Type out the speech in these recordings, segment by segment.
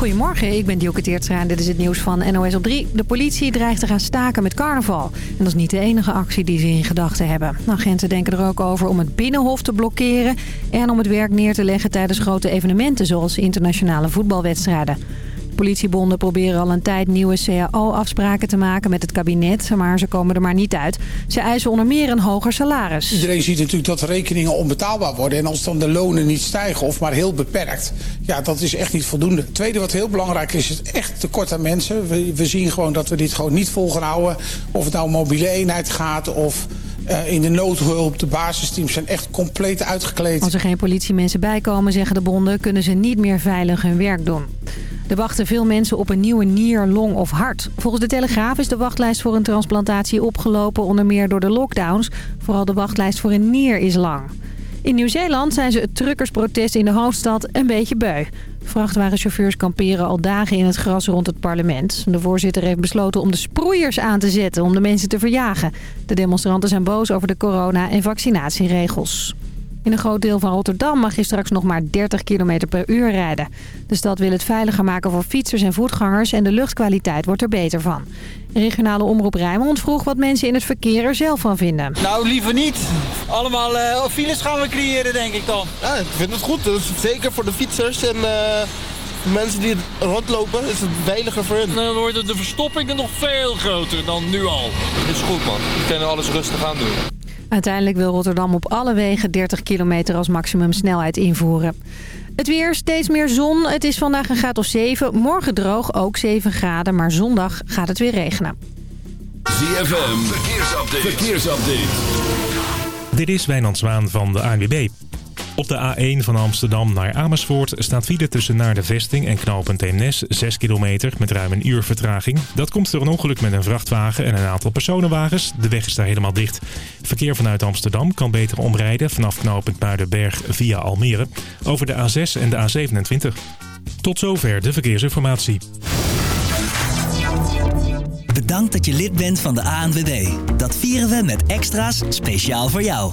Goedemorgen, ik ben Dielke Teertstra en dit is het nieuws van NOS op 3. De politie dreigt te gaan staken met carnaval. En dat is niet de enige actie die ze in gedachten hebben. Agenten denken er ook over om het Binnenhof te blokkeren... en om het werk neer te leggen tijdens grote evenementen... zoals internationale voetbalwedstrijden politiebonden proberen al een tijd nieuwe CAO-afspraken te maken met het kabinet. Maar ze komen er maar niet uit. Ze eisen onder meer een hoger salaris. Iedereen ziet natuurlijk dat rekeningen onbetaalbaar worden. En als dan de lonen niet stijgen of maar heel beperkt. Ja, dat is echt niet voldoende. Het tweede wat heel belangrijk is, is echt tekort aan mensen. We, we zien gewoon dat we dit gewoon niet vol gaan houden. Of het nou mobiele eenheid gaat of... Uh, in de noodhulp, de basisteams zijn echt compleet uitgekleed. Als er geen politiemensen bijkomen, zeggen de bonden, kunnen ze niet meer veilig hun werk doen. Er wachten veel mensen op een nieuwe nier, long of hart. Volgens de Telegraaf is de wachtlijst voor een transplantatie opgelopen onder meer door de lockdowns. Vooral de wachtlijst voor een nier is lang. In Nieuw-Zeeland zijn ze het truckersprotest in de hoofdstad een beetje beu. Vrachtwagenchauffeurs kamperen al dagen in het gras rond het parlement. De voorzitter heeft besloten om de sproeiers aan te zetten om de mensen te verjagen. De demonstranten zijn boos over de corona- en vaccinatieregels. In een groot deel van Rotterdam mag je straks nog maar 30 km per uur rijden. De stad wil het veiliger maken voor fietsers en voetgangers en de luchtkwaliteit wordt er beter van. Regionale Omroep Rijnmond vroeg wat mensen in het verkeer er zelf van vinden. Nou, liever niet. Allemaal uh, files gaan we creëren, denk ik dan. Ja, ik vind het goed. Zeker voor de fietsers en... Uh mensen die rondlopen, is het veiliger voor hen. Dan worden de verstoppingen nog veel groter dan nu al. Het is goed man, we kunnen alles rustig aan doen. Uiteindelijk wil Rotterdam op alle wegen 30 kilometer als maximumsnelheid invoeren. Het weer, steeds meer zon. Het is vandaag een graad of 7. Morgen droog, ook 7 graden. Maar zondag gaat het weer regenen. ZFM, verkeersupdate. verkeersupdate. Dit is Wijnand Zwaan van de ANWB. Op de A1 van Amsterdam naar Amersfoort staat file tussen naar de vesting en knooppunt Eemnes 6 kilometer met ruim een uur vertraging. Dat komt door een ongeluk met een vrachtwagen en een aantal personenwagens. De weg is daar helemaal dicht. Verkeer vanuit Amsterdam kan beter omrijden vanaf knooppunt Muidenberg via Almere over de A6 en de A27. Tot zover de verkeersinformatie. Bedankt dat je lid bent van de ANWB. Dat vieren we met extra's speciaal voor jou.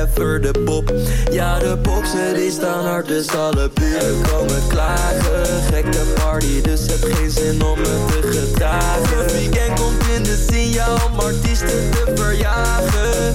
effer de pop. Ja, de boxer die staan hard, dus alle buren komen klagen. Gekke party, dus heb geen zin om me te gedragen. Het weekend komt in de zin, jou om artiesten te verjagen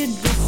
should be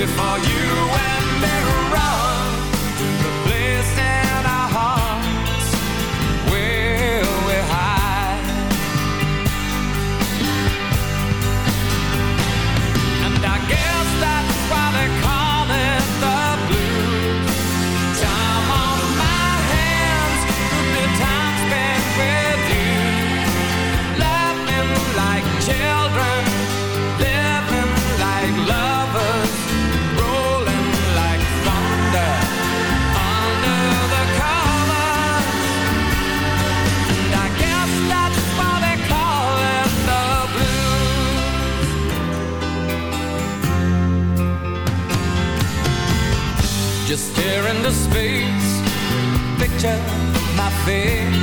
before you. space. Picture my face.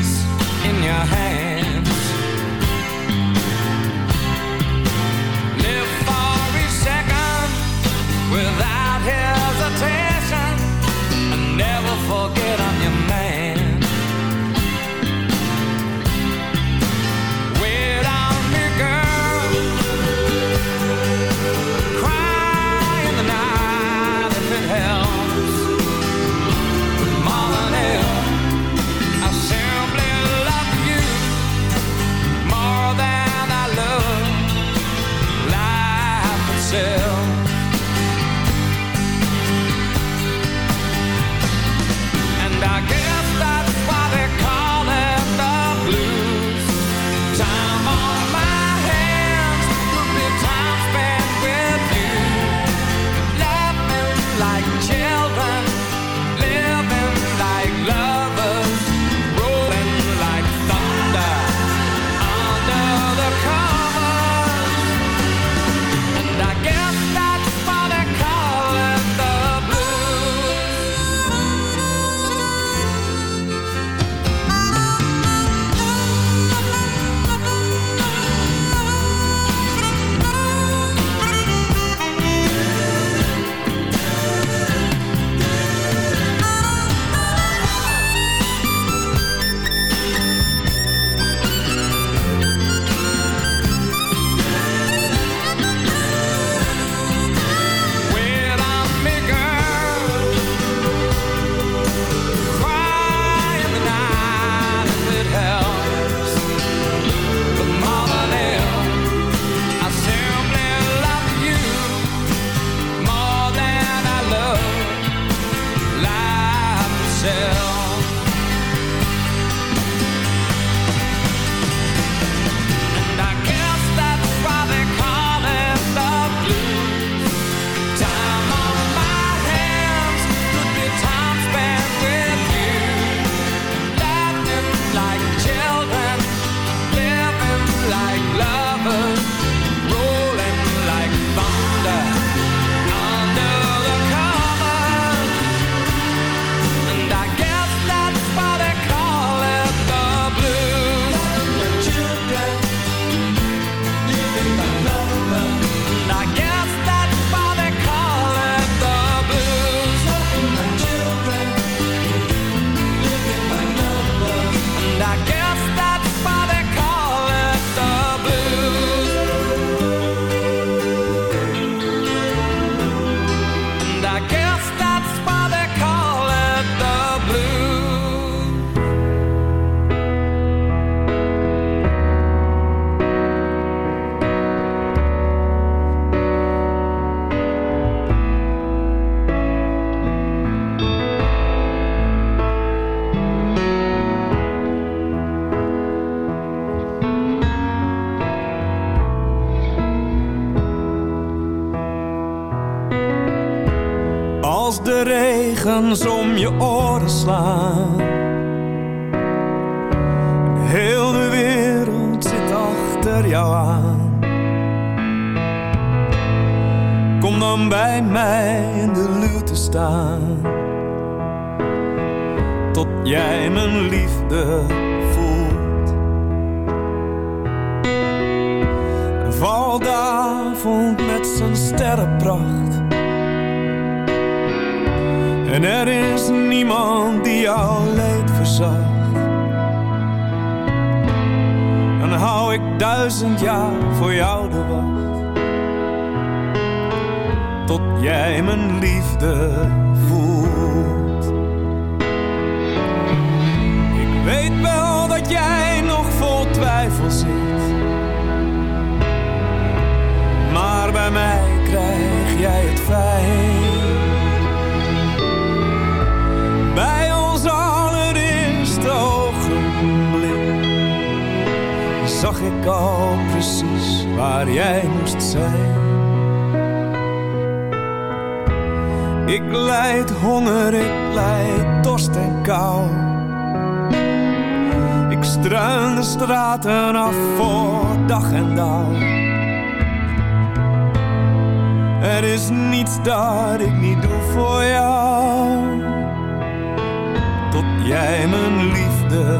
je oren slaan. en kou. Ik struin de straten af voor dag en dauw. Er is niets dat ik niet doe voor jou. Tot jij mijn liefde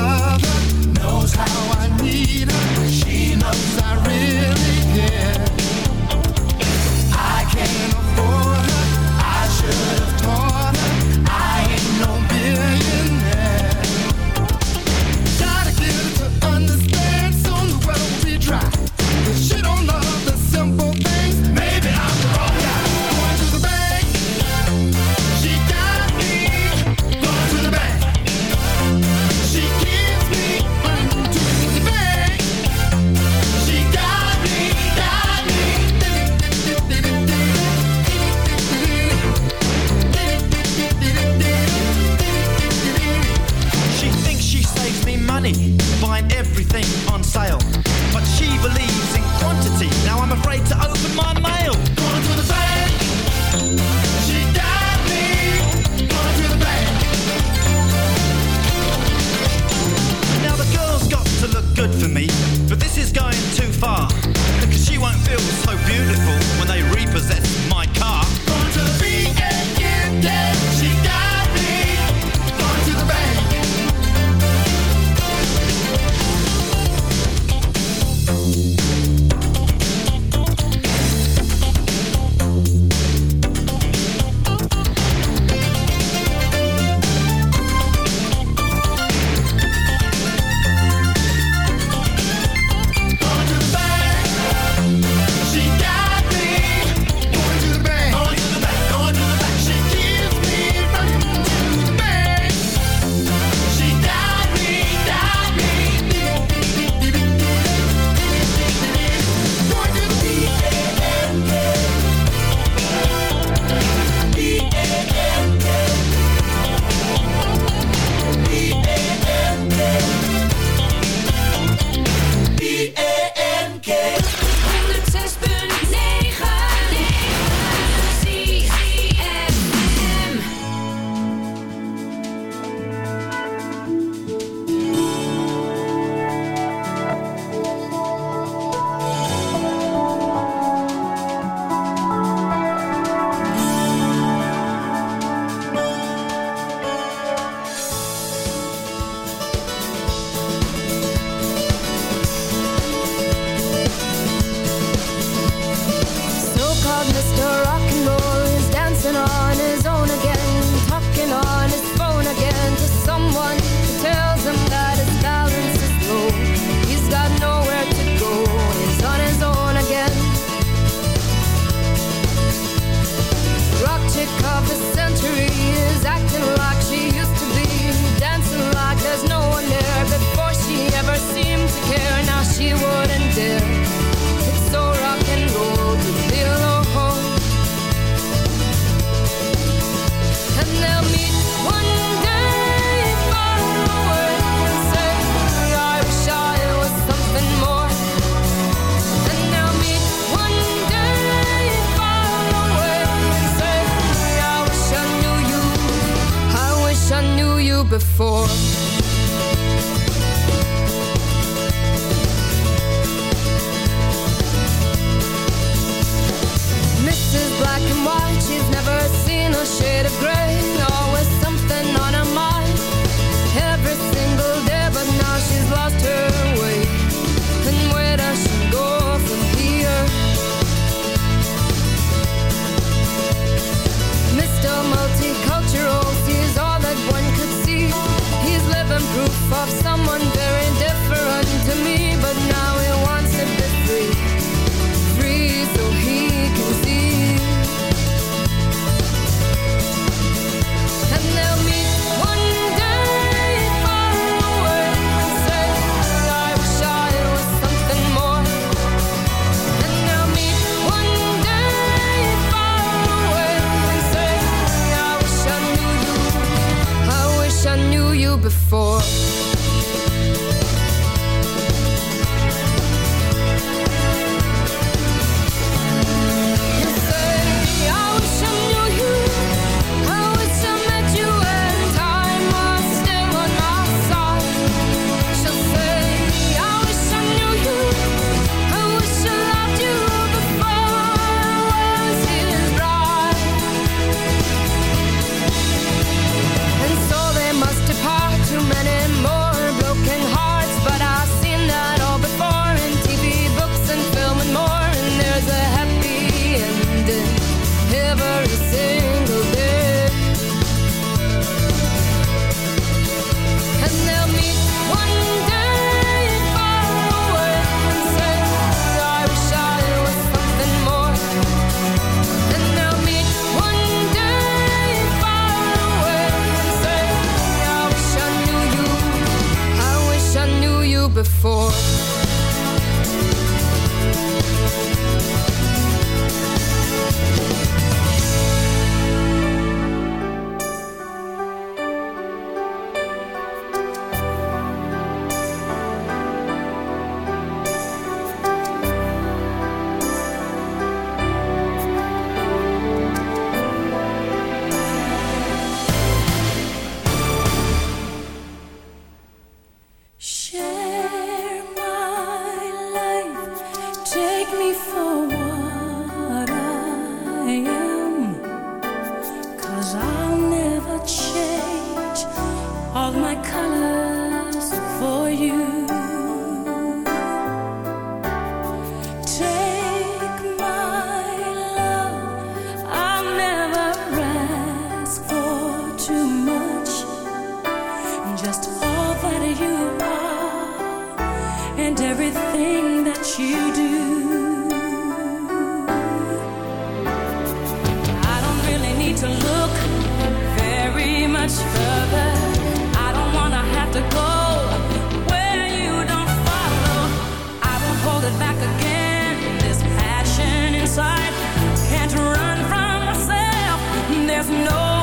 There's nowhere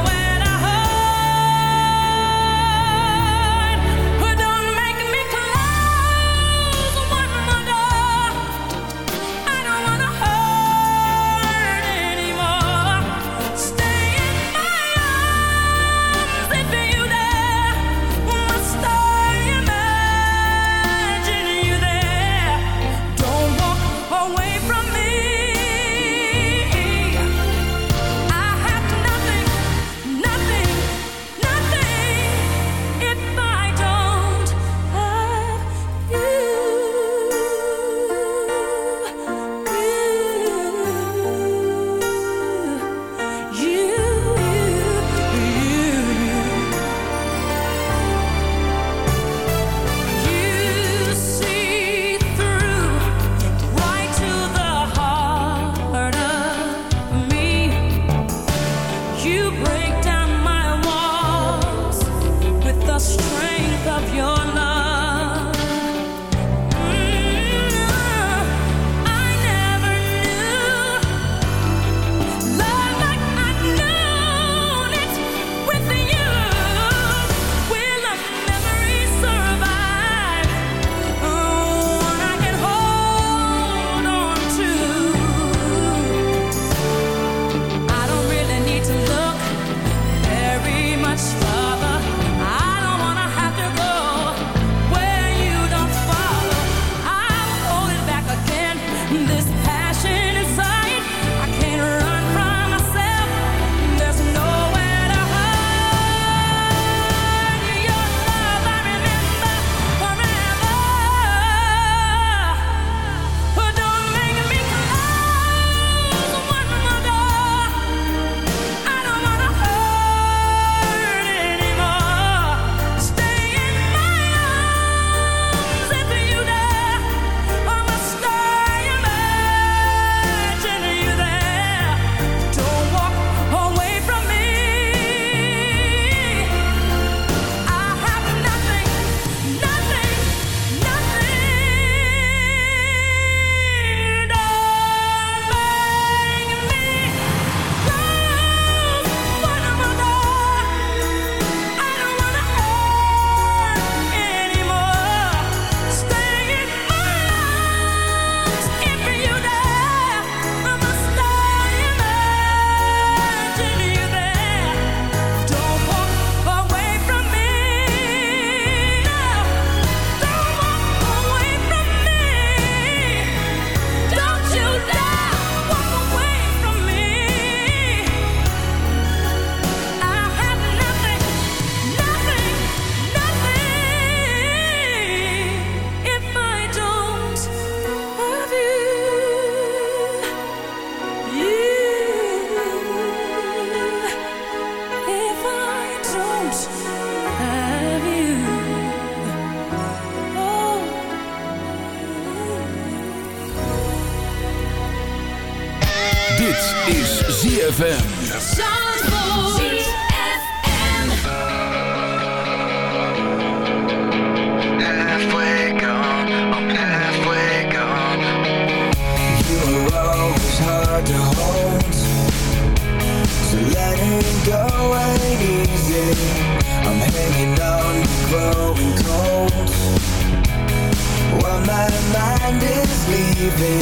be.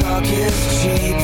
Talk is cheap.